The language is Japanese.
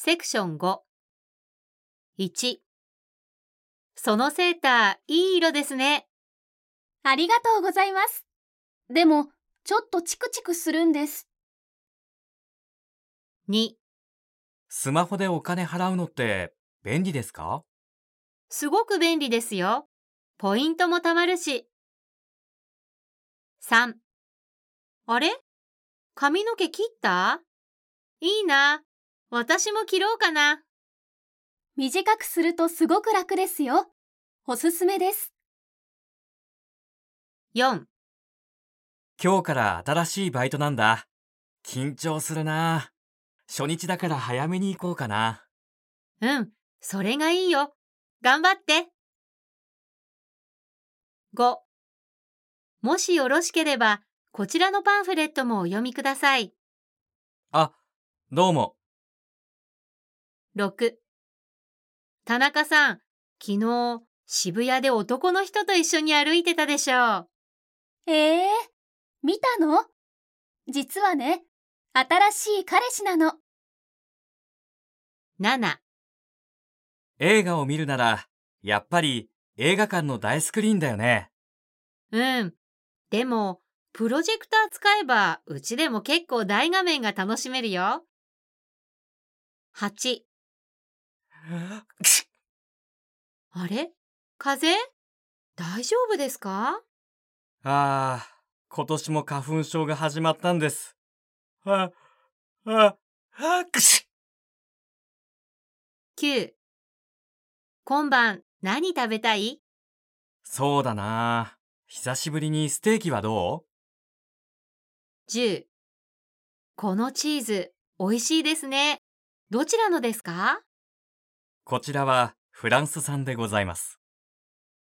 セクション5。1。そのセーター、いい色ですね。ありがとうございます。でも、ちょっとチクチクするんです。2。スマホでお金払うのって便利ですか？すごく便利ですよ。ポイントも貯まるし。3。あれ？髪の毛切った？いいな。私も切ろうかな。短くするとすごく楽ですよ。おすすめです。4。今日から新しいバイトなんだ。緊張するな。初日だから早めに行こうかな。うん、それがいいよ。頑張って。5. もしよろしければ、こちらのパンフレットもお読みください。あ、どうも。6. 田中さん、昨日、渋谷で男の人と一緒に歩いてたでしょう。ええ見たの？実はね、新しい彼氏なの。7. 映画を見るなら、やっぱり映画館の大スクリーンだよね。うん。でも、プロジェクター使えば、うちでも結構大画面が楽しめるよ。8. あれ？風？邪大丈夫ですか？ああ、今年も花粉症が始まったんです。あ、あ、あ、くし ?9. 今晩何食べたい？そうだな。久しぶりにステーキはど ?10. このチーズ、美味しいですね。どちらのですか？うこちらはフランス産でございます。